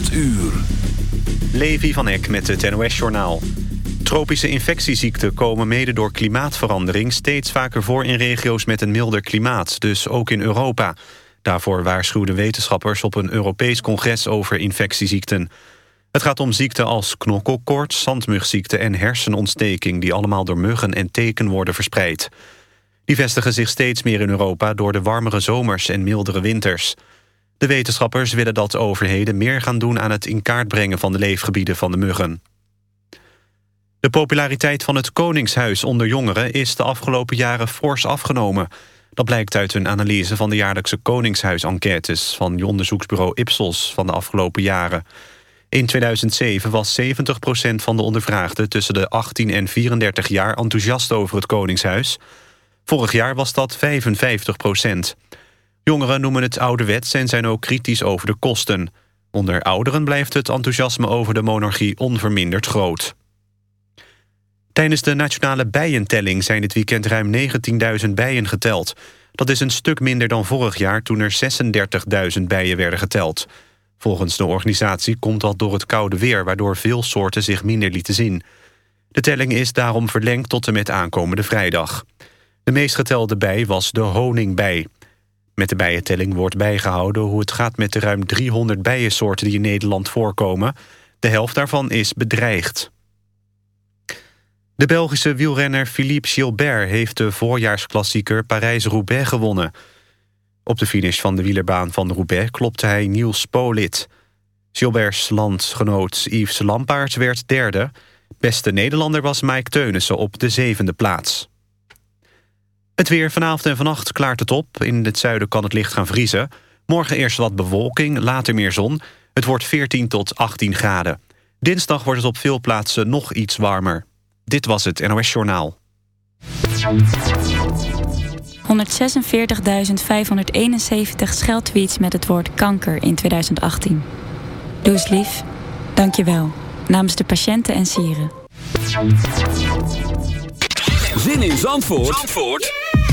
8 uur. Levi van Eck met het NOS-journaal. Tropische infectieziekten komen mede door klimaatverandering... steeds vaker voor in regio's met een milder klimaat, dus ook in Europa. Daarvoor waarschuwden wetenschappers op een Europees congres over infectieziekten. Het gaat om ziekten als knokkelkoorts, zandmugziekte en hersenontsteking... die allemaal door muggen en teken worden verspreid. Die vestigen zich steeds meer in Europa door de warmere zomers en mildere winters... De wetenschappers willen dat overheden meer gaan doen aan het in kaart brengen van de leefgebieden van de muggen. De populariteit van het Koningshuis onder jongeren is de afgelopen jaren fors afgenomen. Dat blijkt uit een analyse van de jaarlijkse Koningshuis-enquêtes van onderzoeksbureau Ipsos van de afgelopen jaren. In 2007 was 70% van de ondervraagden tussen de 18 en 34 jaar enthousiast over het Koningshuis. Vorig jaar was dat 55 Jongeren noemen het ouderwets en zijn ook kritisch over de kosten. Onder ouderen blijft het enthousiasme over de monarchie onverminderd groot. Tijdens de nationale bijentelling zijn dit weekend ruim 19.000 bijen geteld. Dat is een stuk minder dan vorig jaar toen er 36.000 bijen werden geteld. Volgens de organisatie komt dat door het koude weer... waardoor veel soorten zich minder lieten zien. De telling is daarom verlengd tot en met aankomende vrijdag. De meest getelde bij was de honingbij. Met de bijentelling wordt bijgehouden hoe het gaat met de ruim 300 bijensoorten die in Nederland voorkomen. De helft daarvan is bedreigd. De Belgische wielrenner Philippe Gilbert heeft de voorjaarsklassieker Parijs-Roubaix gewonnen. Op de finish van de wielerbaan van Roubaix klopte hij Niels Polit. Gilberts landgenoot Yves Lampaert werd derde. Beste Nederlander was Mike Teunissen op de zevende plaats. Het weer vanavond en vannacht klaart het op. In het zuiden kan het licht gaan vriezen. Morgen eerst wat bewolking, later meer zon. Het wordt 14 tot 18 graden. Dinsdag wordt het op veel plaatsen nog iets warmer. Dit was het NOS Journaal. 146.571 scheldtweets met het woord kanker in 2018. Doe eens lief. Dank je wel. Namens de patiënten en sieren. Zin in Zandvoort? Zandvoort?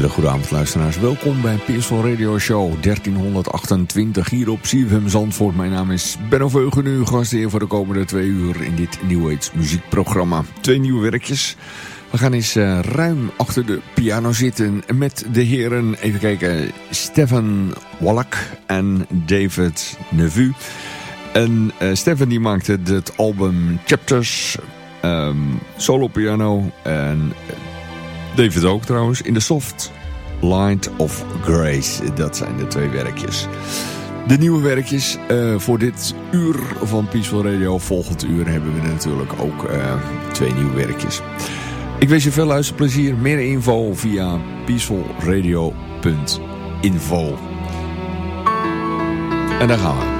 Hele goede avond luisteraars. Welkom bij Peaceful Radio Show 1328 hier op CFM Zandvoort. Mijn naam is Benno Veugen, uw gastheer voor de komende twee uur in dit New Age muziekprogramma. Twee nieuwe werkjes. We gaan eens uh, ruim achter de piano zitten met de heren, even kijken, Stefan Wallach en David Nevu. En uh, Stefan die maakte het album Chapters, um, solo piano en David ook trouwens. In de Soft Light of Grace. Dat zijn de twee werkjes. De nieuwe werkjes uh, voor dit uur van Peaceful Radio. Volgend uur hebben we natuurlijk ook uh, twee nieuwe werkjes. Ik wens je veel luisterplezier. Meer info via peacefulradio.info. En daar gaan we.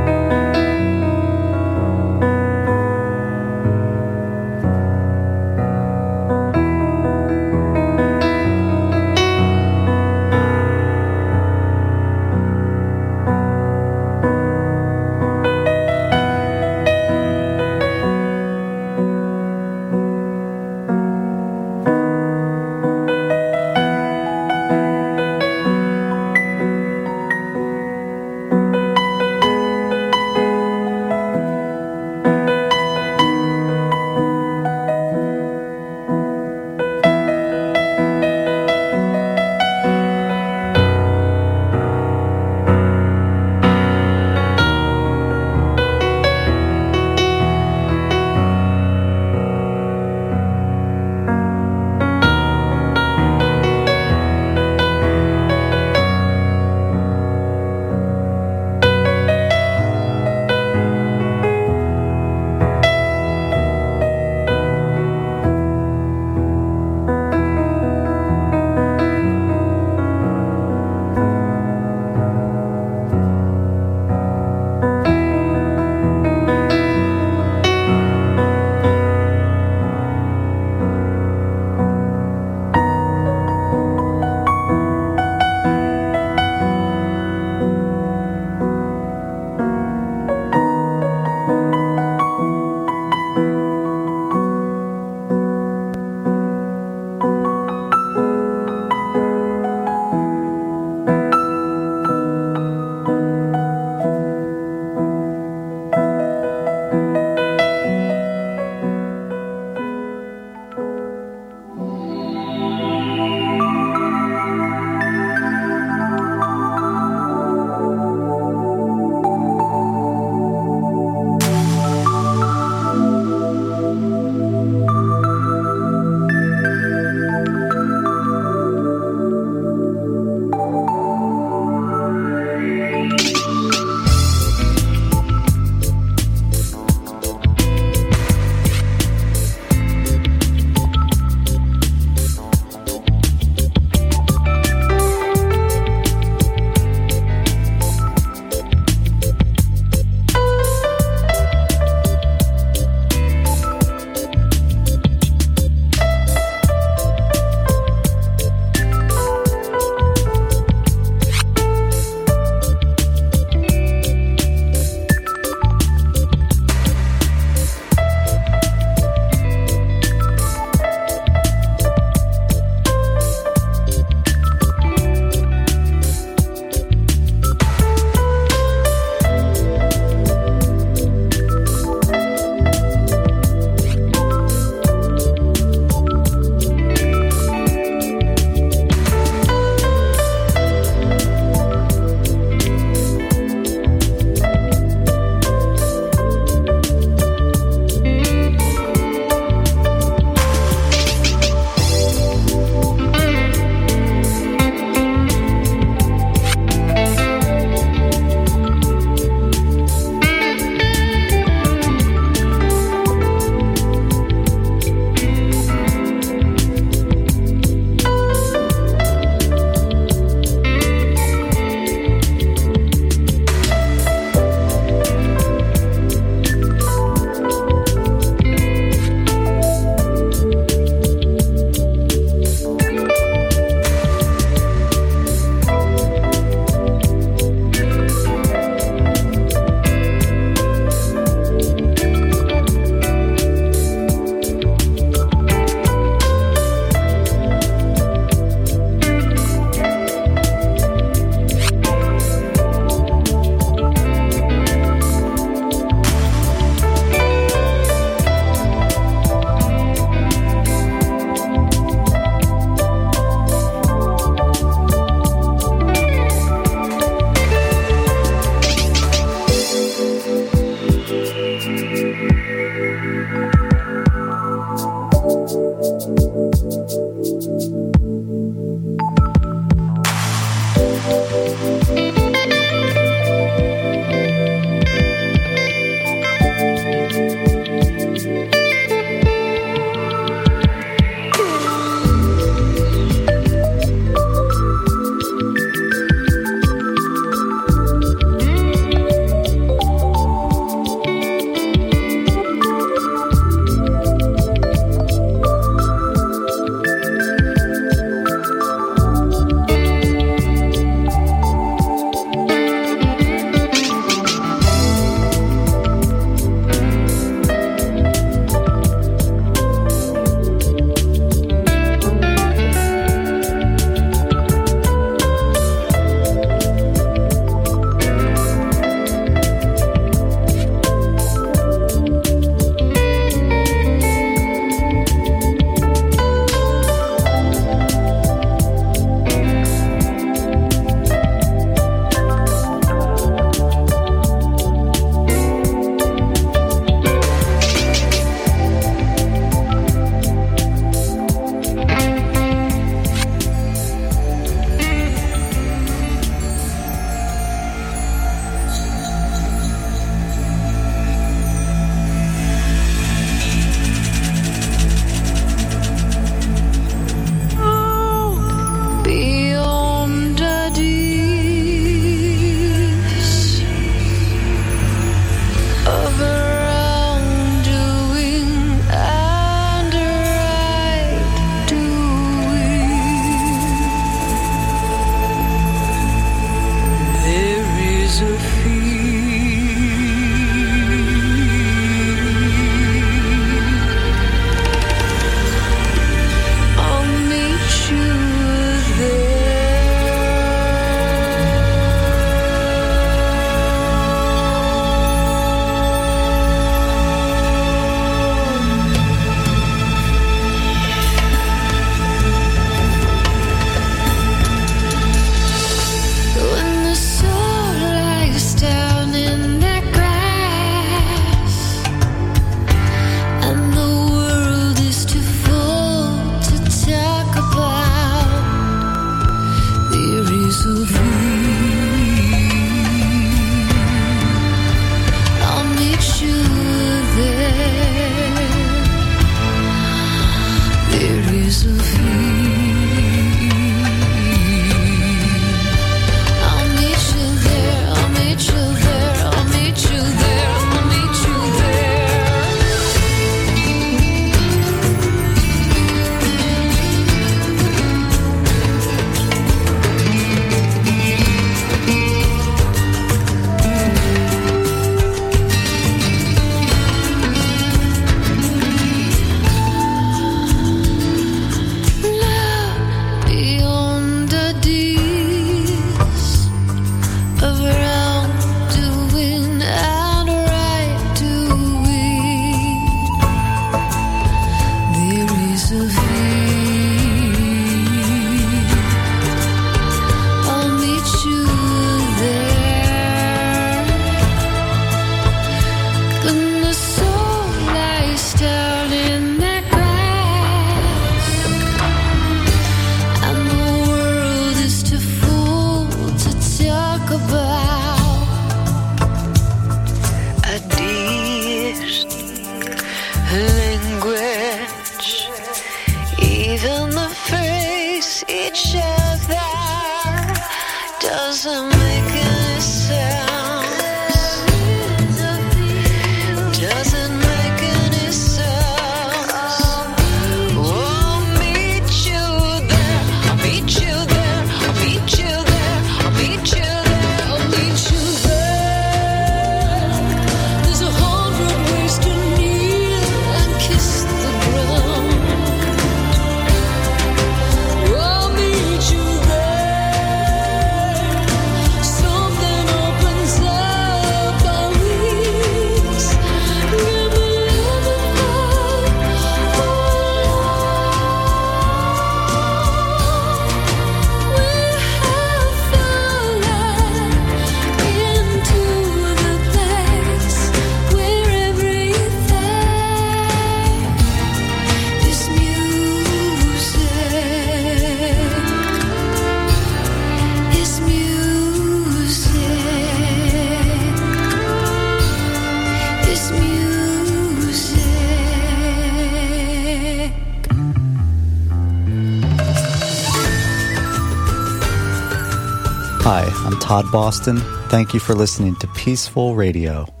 Todd Boston. Thank you for listening to Peaceful Radio.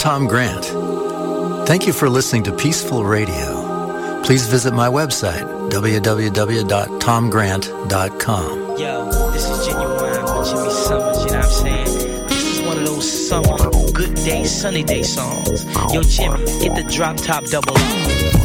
Tom Grant. Thank you for listening to Peaceful Radio. Please visit my website, www.tomgrant.com. Yo, this is Genuine with Jimmy Summers, you know what I'm saying? This is one of those summer, good day, sunny day songs. Yo, Jimmy, get the drop top double on.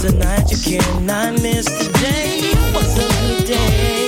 Tonight you cannot miss today. What's a good day?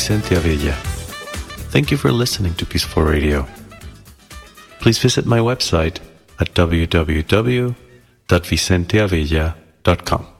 Vicente Avilla. Thank you for listening to Peaceful Radio. Please visit my website at www.vicenteavilla.com.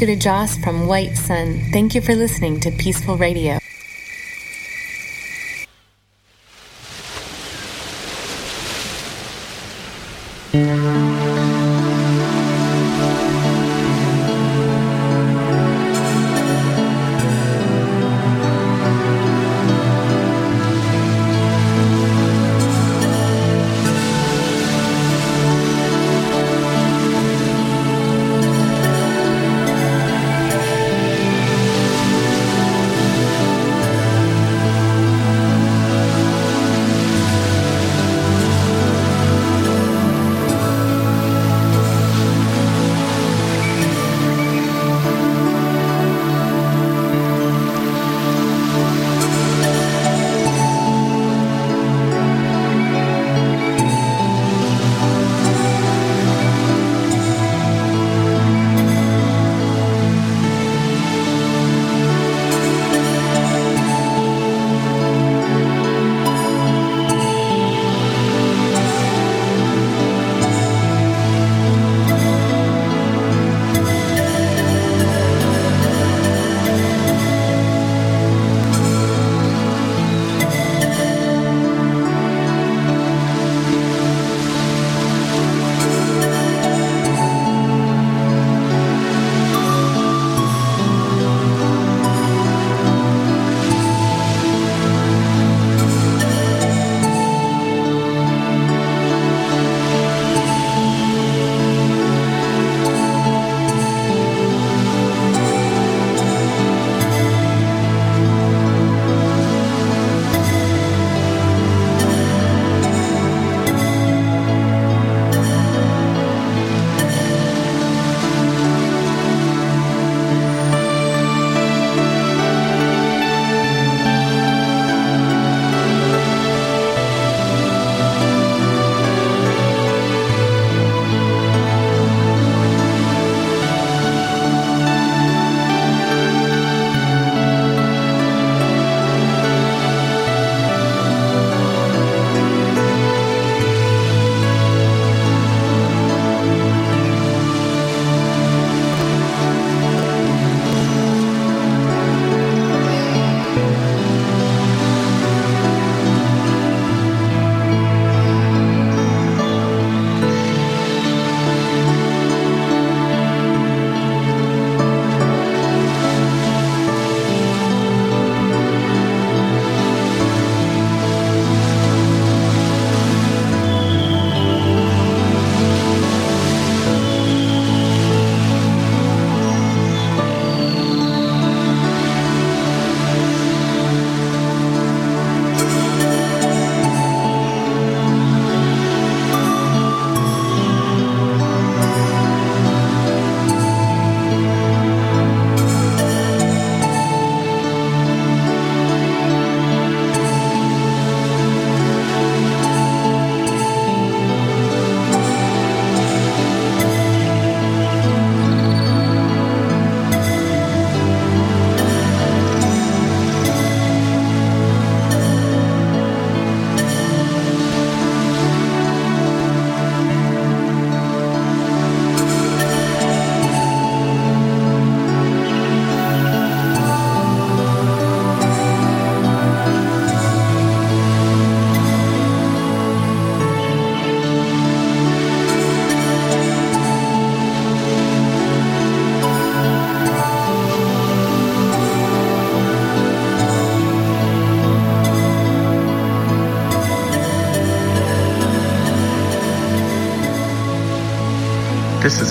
Guru Joss from White Sun. Thank you for listening to Peaceful Radio. This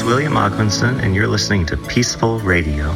William Ogmanson, and you're listening to Peaceful Radio.